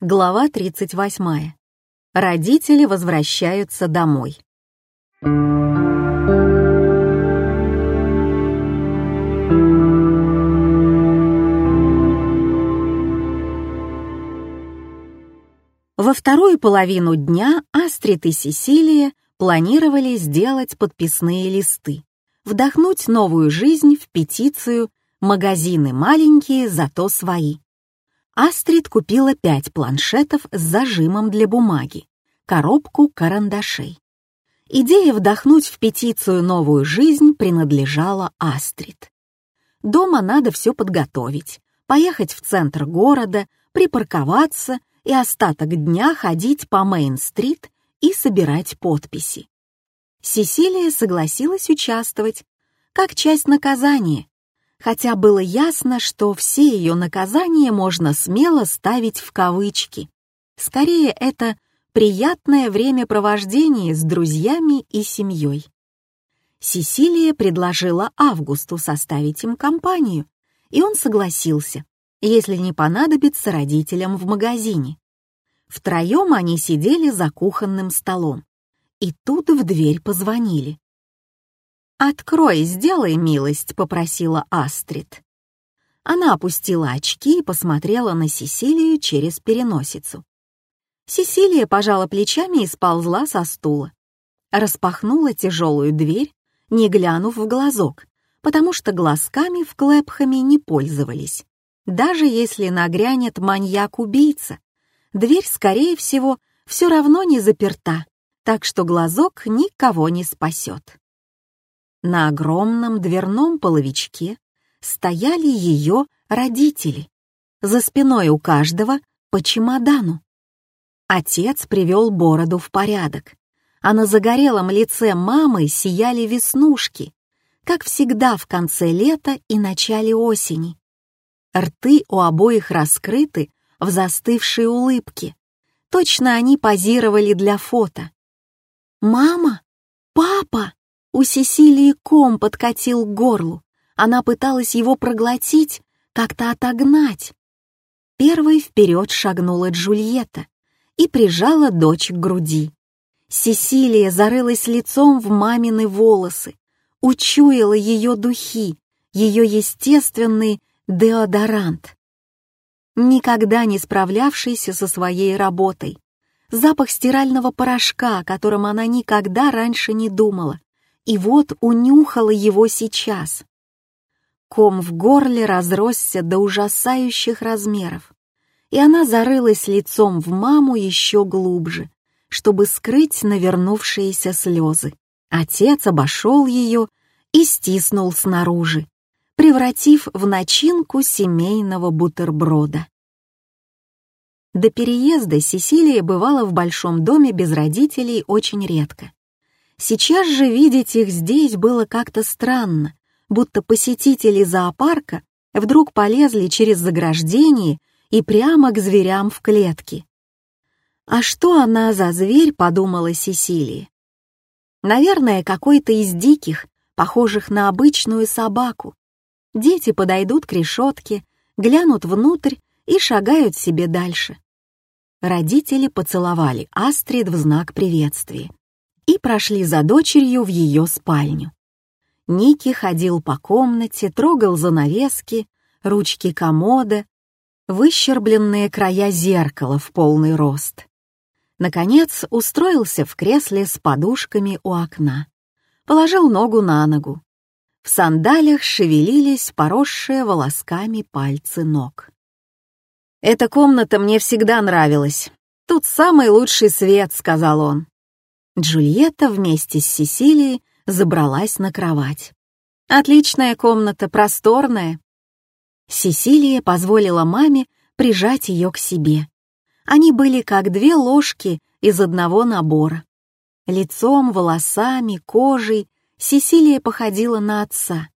Глава 38. Родители возвращаются домой. Во вторую половину дня Астрид и Сесилия планировали сделать подписные листы, вдохнуть новую жизнь в петицию «Магазины маленькие, зато свои». Астрид купила пять планшетов с зажимом для бумаги, коробку карандашей. Идея вдохнуть в петицию новую жизнь принадлежала Астрид. Дома надо все подготовить, поехать в центр города, припарковаться и остаток дня ходить по Мейн-стрит и собирать подписи. Сесилия согласилась участвовать, как часть наказания, хотя было ясно, что все ее наказания можно смело ставить в кавычки. Скорее, это приятное времяпровождение с друзьями и семьей. Сесилия предложила Августу составить им компанию, и он согласился, если не понадобится родителям в магазине. Втроем они сидели за кухонным столом, и тут в дверь позвонили. «Открой, сделай милость», — попросила Астрид. Она опустила очки и посмотрела на Сесилию через переносицу. Сесилия пожала плечами и сползла со стула. Распахнула тяжелую дверь, не глянув в глазок, потому что глазками в Клэпхаме не пользовались. Даже если нагрянет маньяк-убийца, дверь, скорее всего, все равно не заперта, так что глазок никого не спасет. На огромном дверном половичке стояли ее родители. За спиной у каждого по чемодану. Отец привел бороду в порядок, а на загорелом лице мамы сияли веснушки, как всегда в конце лета и начале осени. Рты у обоих раскрыты в застывшей улыбке. Точно они позировали для фото. «Мама! Папа!» У Сесилии ком подкатил к горлу. Она пыталась его проглотить, как-то отогнать. Первой вперед шагнула Джульетта и прижала дочь к груди. Сесилия зарылась лицом в мамины волосы, учуяла ее духи, ее естественный деодорант. Никогда не справлявшийся со своей работой. Запах стирального порошка, о котором она никогда раньше не думала и вот унюхала его сейчас. Ком в горле разросся до ужасающих размеров, и она зарылась лицом в маму еще глубже, чтобы скрыть навернувшиеся слезы. Отец обошел ее и стиснул снаружи, превратив в начинку семейного бутерброда. До переезда Сесилия бывала в большом доме без родителей очень редко. Сейчас же видеть их здесь было как-то странно, будто посетители зоопарка вдруг полезли через заграждение и прямо к зверям в клетке. «А что она за зверь?» — подумала Сесилия. «Наверное, какой-то из диких, похожих на обычную собаку. Дети подойдут к решетке, глянут внутрь и шагают себе дальше». Родители поцеловали Астрид в знак приветствия и прошли за дочерью в ее спальню. Ники ходил по комнате, трогал занавески, ручки комода, выщербленные края зеркала в полный рост. Наконец устроился в кресле с подушками у окна, положил ногу на ногу. В сандалях шевелились поросшие волосками пальцы ног. «Эта комната мне всегда нравилась. Тут самый лучший свет», — сказал он. Джульетта вместе с Сесилией забралась на кровать. «Отличная комната, просторная». Сесилия позволила маме прижать ее к себе. Они были как две ложки из одного набора. Лицом, волосами, кожей Сесилия походила на отца.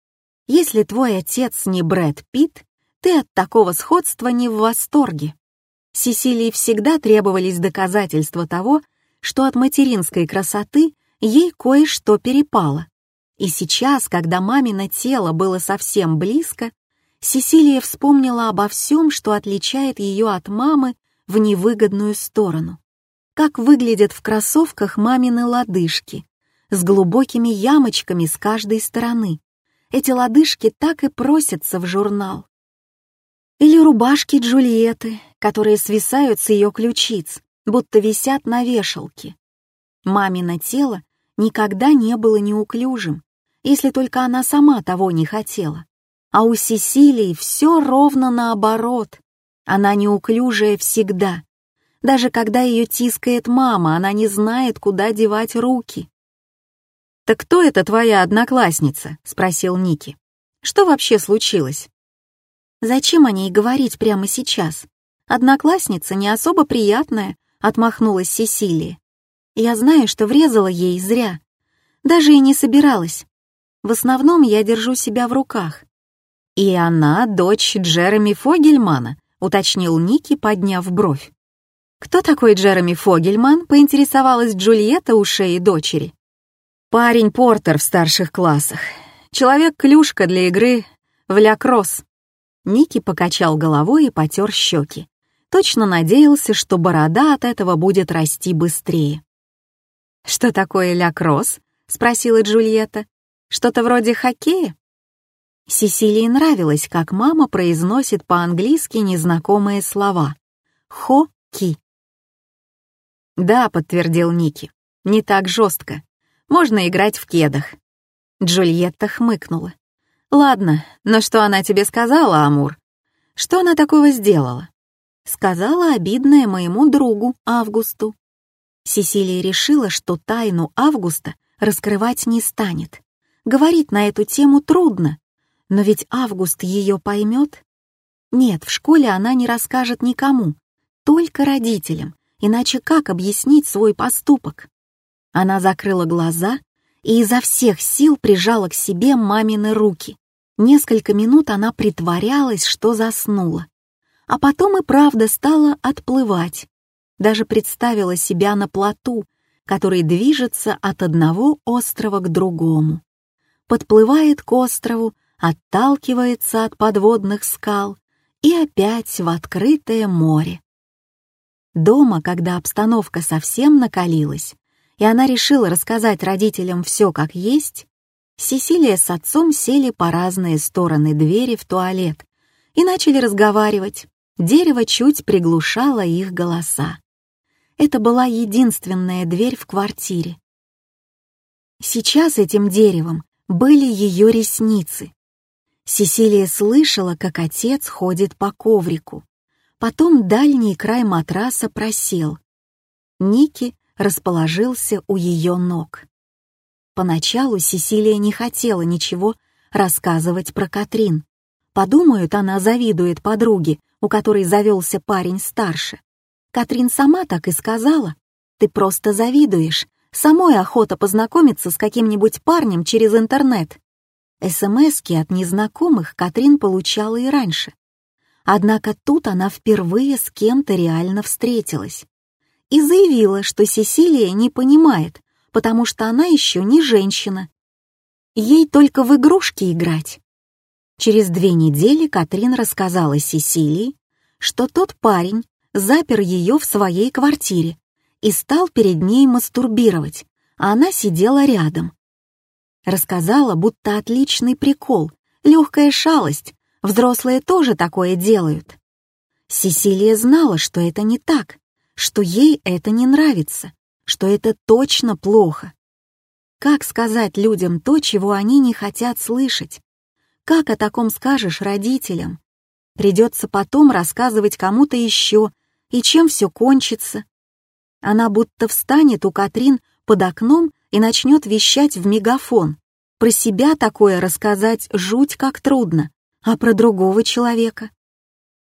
Если твой отец не Брэд Питт, ты от такого сходства не в восторге. Сесилии всегда требовались доказательства того, что от материнской красоты ей кое-что перепало. И сейчас, когда мамино тело было совсем близко, Сесилия вспомнила обо всем, что отличает ее от мамы в невыгодную сторону. Как выглядят в кроссовках мамины лодыжки, с глубокими ямочками с каждой стороны. Эти лодыжки так и просятся в журнал. Или рубашки Джульетты, которые свисают с ее ключиц, будто висят на вешалке. Мамино тело никогда не было неуклюжим, если только она сама того не хотела. А у Сесилии все ровно наоборот. Она неуклюжая всегда. Даже когда ее тискает мама, она не знает, куда девать руки. «Так кто это твоя одноклассница?» — спросил Ники. «Что вообще случилось?» «Зачем о ней говорить прямо сейчас? Одноклассница не особо приятная», — отмахнулась Сесилия. «Я знаю, что врезала ей зря. Даже и не собиралась. В основном я держу себя в руках». «И она дочь Джереми Фогельмана», — уточнил Ники, подняв бровь. «Кто такой Джереми Фогельман?» — поинтересовалась Джульетта у шеи дочери. Парень Портер в старших классах. Человек-клюшка для игры в ля-кросс. Ники покачал головой и потер щеки. Точно надеялся, что борода от этого будет расти быстрее. «Что такое ля-кросс?» — спросила Джульетта. «Что-то вроде хоккея?» Сесилии нравилось, как мама произносит по-английски незнакомые слова. «Хо-ки». «Да», — подтвердил Ники, — «не так жестко. Можно играть в кедах». Джульетта хмыкнула. «Ладно, но что она тебе сказала, Амур? Что она такого сделала?» Сказала обидное моему другу Августу. Сесилия решила, что тайну Августа раскрывать не станет. Говорить на эту тему трудно, но ведь Август ее поймет. Нет, в школе она не расскажет никому, только родителям, иначе как объяснить свой поступок? Она закрыла глаза и изо всех сил прижала к себе мамины руки. Несколько минут она притворялась, что заснула. А потом и правда стала отплывать. Даже представила себя на плоту, который движется от одного острова к другому. Подплывает к острову, отталкивается от подводных скал и опять в открытое море. Дома, когда обстановка совсем накалилась, и она решила рассказать родителям все как есть, Сесилия с отцом сели по разные стороны двери в туалет и начали разговаривать. Дерево чуть приглушало их голоса. Это была единственная дверь в квартире. Сейчас этим деревом были ее ресницы. Сесилия слышала, как отец ходит по коврику. Потом дальний край матраса просел. Ники расположился у ее ног. Поначалу Сесилия не хотела ничего рассказывать про Катрин. Подумают, она завидует подруге, у которой завелся парень старше. Катрин сама так и сказала. «Ты просто завидуешь. Самой охота познакомиться с каким-нибудь парнем через интернет». СМСки от незнакомых Катрин получала и раньше. Однако тут она впервые с кем-то реально встретилась и заявила, что Сесилия не понимает, потому что она еще не женщина. Ей только в игрушки играть. Через две недели Катрин рассказала Сесилии, что тот парень запер ее в своей квартире и стал перед ней мастурбировать, а она сидела рядом. Рассказала, будто отличный прикол, легкая шалость, взрослые тоже такое делают. Сесилия знала, что это не так, что ей это не нравится, что это точно плохо. Как сказать людям то, чего они не хотят слышать? Как о таком скажешь родителям? Придется потом рассказывать кому-то еще, и чем все кончится. Она будто встанет у Катрин под окном и начнет вещать в мегафон. Про себя такое рассказать жуть как трудно, а про другого человека.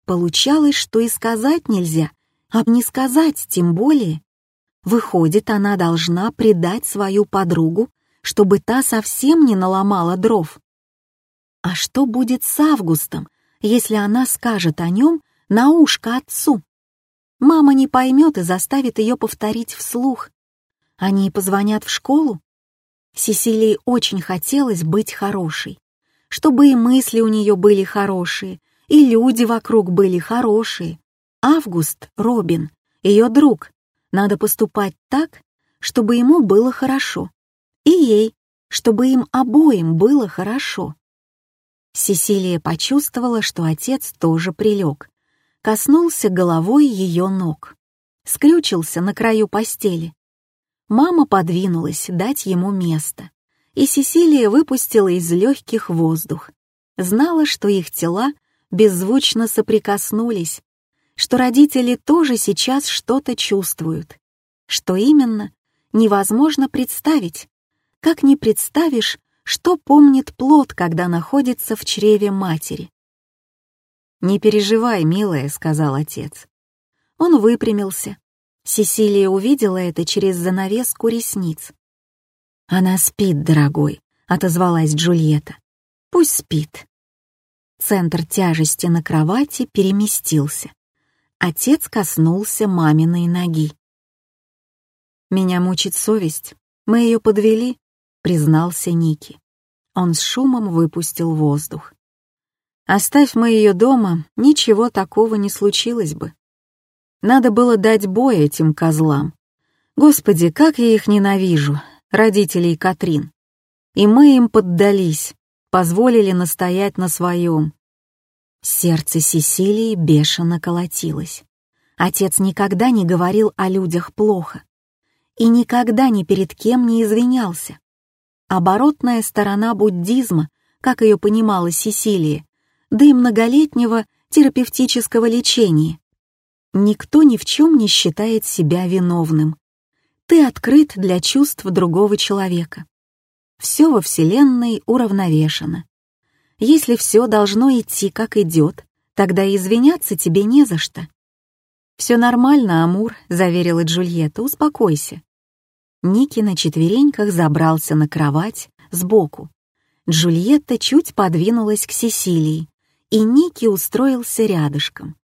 Получалось, что и сказать нельзя, а не сказать тем более. Выходит, она должна предать свою подругу, чтобы та совсем не наломала дров. А что будет с Августом, если она скажет о нем на ушко отцу? Мама не поймет и заставит ее повторить вслух. Они позвонят в школу? Сесилии очень хотелось быть хорошей, чтобы и мысли у нее были хорошие, и люди вокруг были хорошие, Август — Робин, ее друг. Надо поступать так, чтобы ему было хорошо. И ей, чтобы им обоим было хорошо. Сесилия почувствовала, что отец тоже прилег, коснулся головой ее ног, скрючился на краю постели. Мама подвинулась дать ему место, и Сесилия выпустила из легких воздух. Знала, что их тела беззвучно соприкоснулись, что родители тоже сейчас что-то чувствуют. Что именно, невозможно представить. Как не представишь, что помнит плод, когда находится в чреве матери. «Не переживай, милая», — сказал отец. Он выпрямился. Сесилия увидела это через занавеску ресниц. «Она спит, дорогой», — отозвалась Джульетта. «Пусть спит». Центр тяжести на кровати переместился. Отец коснулся маминой ноги. «Меня мучит совесть. Мы ее подвели», — признался Ники. Он с шумом выпустил воздух. «Оставь мы ее дома, ничего такого не случилось бы. Надо было дать бой этим козлам. Господи, как я их ненавижу, родителей Катрин. И мы им поддались, позволили настоять на своем. Сердце Сесилии бешено колотилось. Отец никогда не говорил о людях плохо и никогда ни перед кем не извинялся. Оборотная сторона буддизма, как ее понимала Сесилия, да и многолетнего терапевтического лечения. Никто ни в чем не считает себя виновным. Ты открыт для чувств другого человека. Все во Вселенной уравновешено. Если все должно идти, как идет, тогда извиняться тебе не за что. «Все нормально, Амур», — заверила Джульетта, — «успокойся». Ники на четвереньках забрался на кровать сбоку. Джульетта чуть подвинулась к Сесилии, и Ники устроился рядышком.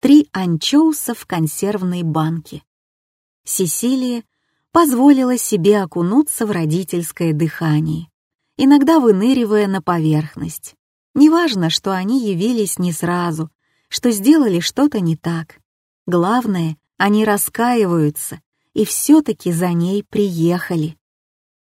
Три анчоуса в консервной банке. Сесилия позволила себе окунуться в родительское дыхание, иногда выныривая на поверхность. Неважно, что они явились не сразу, что сделали что-то не так. Главное, они раскаиваются и все-таки за ней приехали.